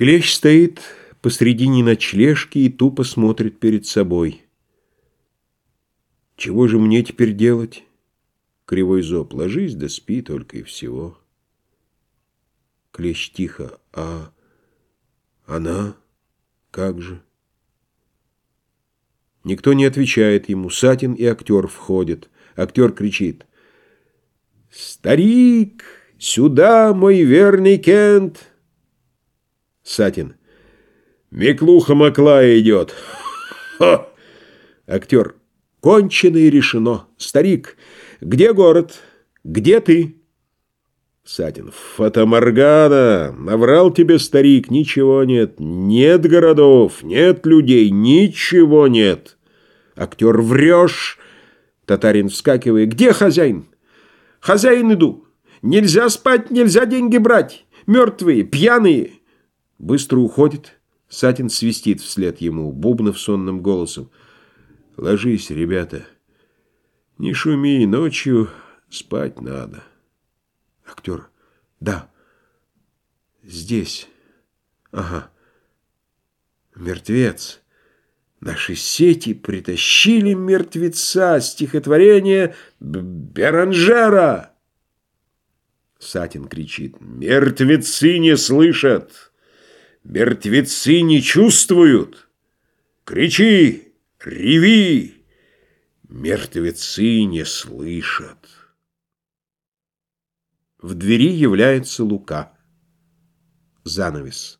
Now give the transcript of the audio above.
Клещ стоит посредине ночлежки и тупо смотрит перед собой. Чего же мне теперь делать? Кривой зоб. Ложись да спи только и всего. Клещ тихо. А она? Как же? Никто не отвечает ему. Сатин и актер входят. Актер кричит. «Старик, сюда, мой верный Кент!» Сатин. Меклуха Маклая идет. Ха! Актер. Кончено и решено. Старик, где город? Где ты? Сатин. Фатаморгана. Наврал тебе старик. Ничего нет. Нет городов. Нет людей. Ничего нет. Актер. Врешь. Татарин вскакивая. Где хозяин? Хозяин иду. Нельзя спать, нельзя деньги брать. Мертвые, пьяные. Быстро уходит. Сатин свистит вслед ему, Бубнов сонным голосом. «Ложись, ребята. Не шуми, ночью спать надо». Актер. «Да. Здесь. Ага. Мертвец. Наши сети притащили мертвеца. Стихотворение Беранжера». Сатин кричит. «Мертвецы не слышат!» Мертвецы не чувствуют. Кричи, реви, мертвецы не слышат. В двери является Лука. Занавес.